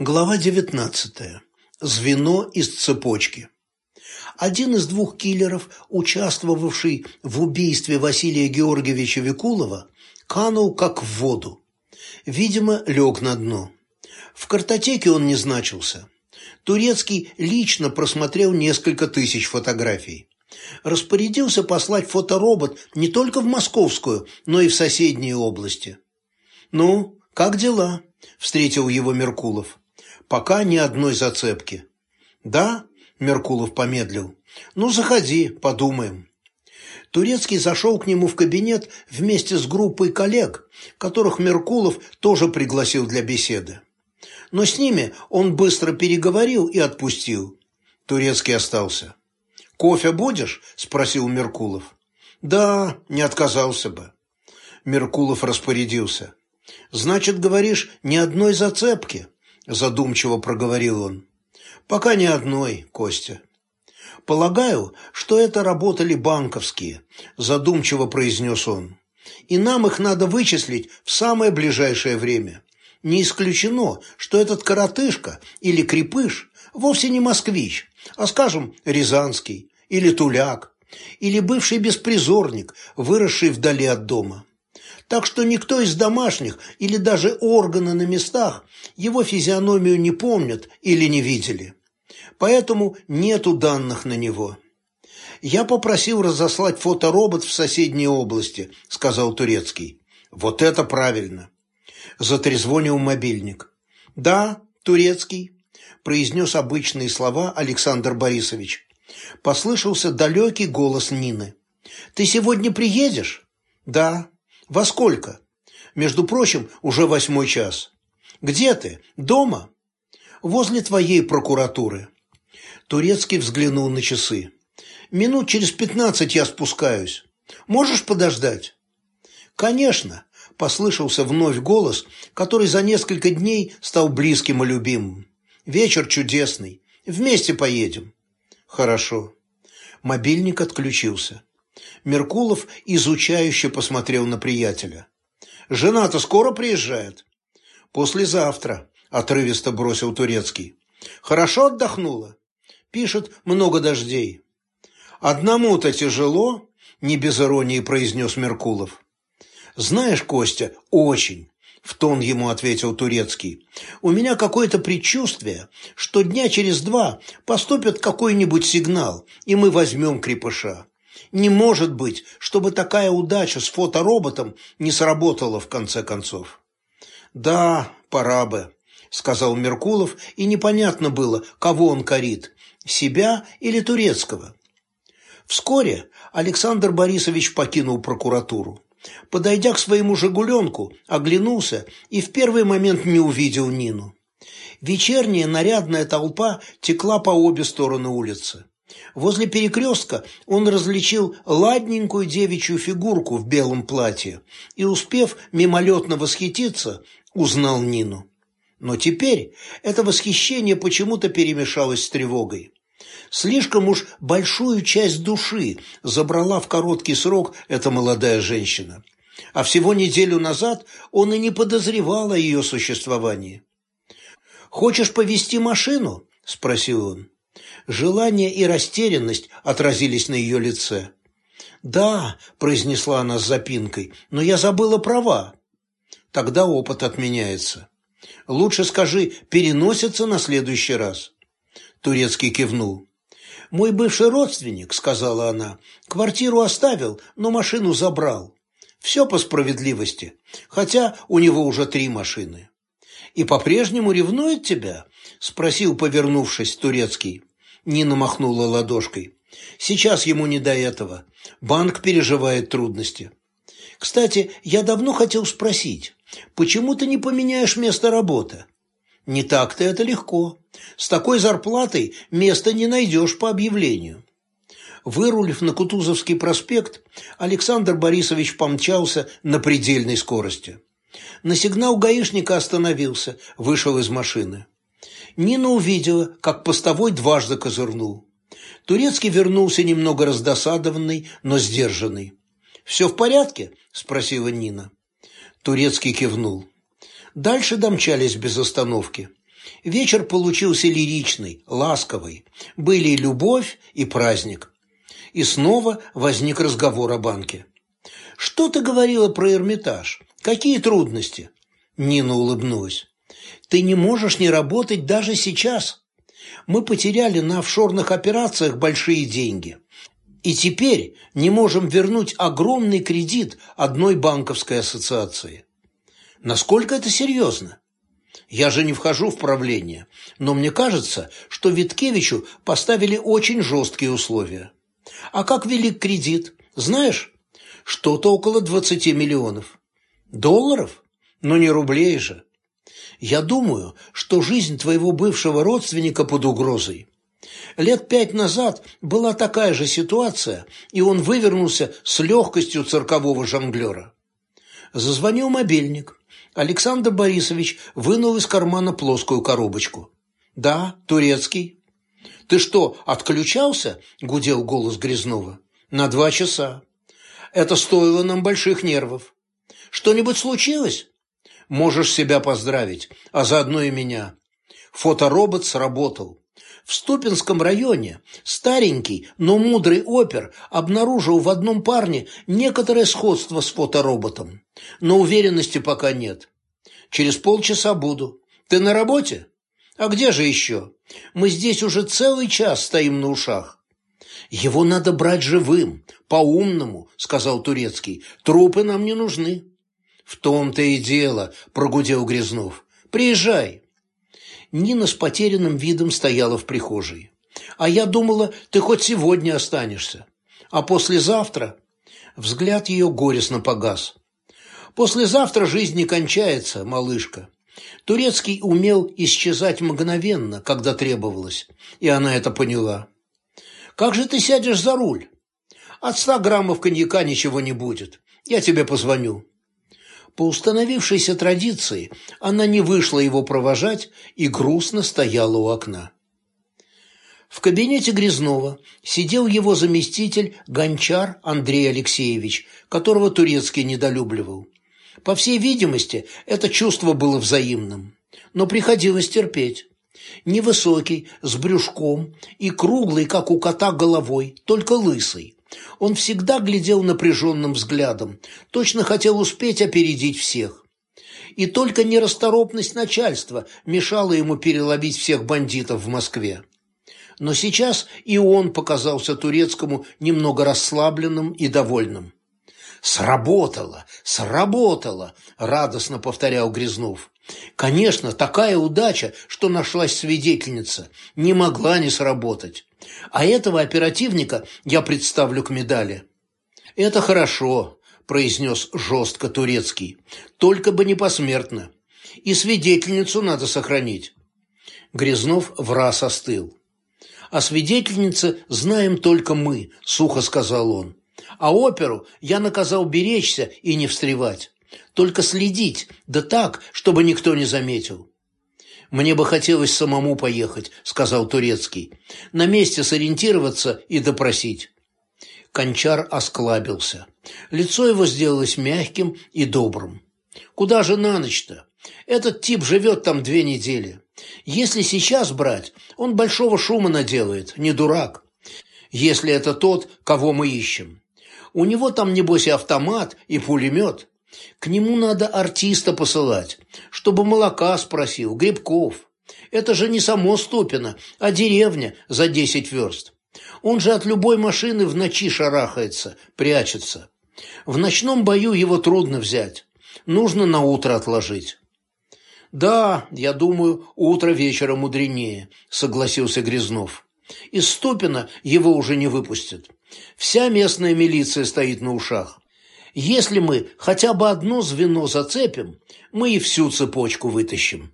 Глава 19. Звено из цепочки. Один из двух киллеров, участвовавший в убийстве Василия Георгиевича Викулова, канул как в воду. Видимо, лег на дно. В картотеке он не значился. Турецкий лично просмотрел несколько тысяч фотографий. Распорядился послать фоторобот не только в Московскую, но и в соседние области. «Ну, как дела?» – встретил его Меркулов. Пока ни одной зацепки. Да, Меркулов помедлил. Ну, заходи, подумаем. Турецкий зашел к нему в кабинет вместе с группой коллег, которых Меркулов тоже пригласил для беседы. Но с ними он быстро переговорил и отпустил. Турецкий остался. «Кофе будешь?» – спросил Меркулов. «Да, не отказался бы». Меркулов распорядился. «Значит, говоришь, ни одной зацепки?» Задумчиво проговорил он. Пока ни одной, Костя. Полагаю, что это работали банковские, задумчиво произнес он. И нам их надо вычислить в самое ближайшее время. Не исключено, что этот коротышка или крепыш вовсе не москвич, а, скажем, рязанский или туляк, или бывший беспризорник, выросший вдали от дома так что никто из домашних или даже органы на местах его физиономию не помнят или не видели. Поэтому нету данных на него. «Я попросил разослать фоторобот в соседние области», – сказал Турецкий. «Вот это правильно!» Затрезвонил мобильник. «Да, Турецкий», – произнес обычные слова Александр Борисович. Послышался далекий голос Нины. «Ты сегодня приедешь?» «Да». Во сколько? Между прочим, уже восьмой час. Где ты? Дома? Возле твоей прокуратуры. Турецкий взглянул на часы. Минут через пятнадцать я спускаюсь. Можешь подождать? Конечно, послышался вновь голос, который за несколько дней стал близким и любимым. Вечер чудесный. Вместе поедем. Хорошо. Мобильник отключился. Меркулов изучающе посмотрел на приятеля. «Жена-то скоро приезжает?» «Послезавтра», – отрывисто бросил Турецкий. «Хорошо отдохнула?» «Пишет, много дождей». «Одному-то тяжело?» – не без иронии произнес Меркулов. «Знаешь, Костя, очень», – в тон ему ответил Турецкий. «У меня какое-то предчувствие, что дня через два поступит какой-нибудь сигнал, и мы возьмем крепыша. Не может быть, чтобы такая удача с фотороботом не сработала в конце концов. Да, пора бы, сказал Меркулов, и непонятно было, кого он корит, себя или турецкого. Вскоре Александр Борисович покинул прокуратуру. Подойдя к своему «Жигуленку», оглянулся и в первый момент не увидел Нину. Вечерняя нарядная толпа текла по обе стороны улицы. Возле перекрестка он различил ладненькую девичью фигурку в белом платье и, успев мимолетно восхититься, узнал Нину. Но теперь это восхищение почему-то перемешалось с тревогой. Слишком уж большую часть души забрала в короткий срок эта молодая женщина. А всего неделю назад он и не подозревал о ее существовании. «Хочешь повезти машину?» – спросил он. Желание и растерянность отразились на ее лице. «Да», – произнесла она с запинкой, – «но я забыла права». Тогда опыт отменяется. Лучше скажи, переносится на следующий раз. Турецкий кивнул. «Мой бывший родственник», – сказала она, – «квартиру оставил, но машину забрал. Все по справедливости, хотя у него уже три машины». «И по-прежнему ревнует тебя?» – спросил, повернувшись, Турецкий. Нина махнула ладошкой. Сейчас ему не до этого. Банк переживает трудности. Кстати, я давно хотел спросить, почему ты не поменяешь место работы? Не так-то это легко. С такой зарплатой места не найдешь по объявлению. Вырулив на Кутузовский проспект, Александр Борисович помчался на предельной скорости. На сигнал гаишника остановился, вышел из машины. Нина увидела, как постовой дважды козырнул. Турецкий вернулся немного раздосадованный, но сдержанный. «Все в порядке?» – спросила Нина. Турецкий кивнул. Дальше домчались без остановки. Вечер получился лиричный, ласковый. Были и любовь, и праздник. И снова возник разговор о банке. «Что ты говорила про Эрмитаж? Какие трудности?» Нина улыбнулась. «Ты не можешь не работать даже сейчас. Мы потеряли на офшорных операциях большие деньги. И теперь не можем вернуть огромный кредит одной банковской ассоциации. Насколько это серьезно? Я же не вхожу в правление, но мне кажется, что Виткевичу поставили очень жесткие условия. А как велик кредит? Знаешь, что-то около 20 миллионов. Долларов? Но не рублей же. Я думаю, что жизнь твоего бывшего родственника под угрозой. Лет пять назад была такая же ситуация, и он вывернулся с легкостью циркового жонглера. Зазвонил мобильник. Александр Борисович вынул из кармана плоскую коробочку. «Да, турецкий». «Ты что, отключался?» – гудел голос Грязнова. «На два часа. Это стоило нам больших нервов. Что-нибудь случилось?» «Можешь себя поздравить, а заодно и меня. Фоторобот сработал. В Ступинском районе старенький, но мудрый опер обнаружил в одном парне некоторое сходство с фотороботом, но уверенности пока нет. Через полчаса буду. Ты на работе? А где же еще? Мы здесь уже целый час стоим на ушах. Его надо брать живым, по-умному, сказал Турецкий. Трупы нам не нужны. В том-то и дело, прогудел Грязнов. Приезжай. Нина с потерянным видом стояла в прихожей. «А я думала, ты хоть сегодня останешься. А послезавтра...» Взгляд ее горестно погас. «Послезавтра жизнь не кончается, малышка». Турецкий умел исчезать мгновенно, когда требовалось, и она это поняла. «Как же ты сядешь за руль? От ста граммов коньяка ничего не будет. Я тебе позвоню». По установившейся традиции она не вышла его провожать и грустно стояла у окна. В кабинете Грязнова сидел его заместитель Гончар Андрей Алексеевич, которого Турецкий недолюбливал. По всей видимости, это чувство было взаимным, но приходилось терпеть. Невысокий, с брюшком и круглый, как у кота, головой, только лысый. Он всегда глядел напряженным взглядом, точно хотел успеть опередить всех. И только нерасторопность начальства мешала ему переловить всех бандитов в Москве. Но сейчас и он показался турецкому немного расслабленным и довольным. «Сработало! Сработало!» – радостно повторял Грязнов. «Конечно, такая удача, что нашлась свидетельница, не могла не сработать. А этого оперативника я представлю к медали». «Это хорошо», – произнес жестко Турецкий. «Только бы не посмертно. И свидетельницу надо сохранить». Грязнов в раз остыл. «О свидетельнице знаем только мы», – сухо сказал он. «А оперу я наказал беречься и не встревать. Только следить, да так, чтобы никто не заметил. «Мне бы хотелось самому поехать», — сказал Турецкий. «На месте сориентироваться и допросить». Кончар осклабился. Лицо его сделалось мягким и добрым. «Куда же на ночь-то? Этот тип живет там две недели. Если сейчас брать, он большого шума наделает, не дурак. Если это тот, кого мы ищем. У него там, небось, и автомат, и пулемет. К нему надо артиста посылать, чтобы молока спросил, грибков. Это же не само Ступино, а деревня за десять верст. Он же от любой машины в ночи шарахается, прячется. В ночном бою его трудно взять. Нужно на утро отложить. «Да, я думаю, утро вечера мудренее», — согласился Грязнов. «Из Ступина его уже не выпустят. Вся местная милиция стоит на ушах. Если мы хотя бы одно звено зацепим, мы и всю цепочку вытащим.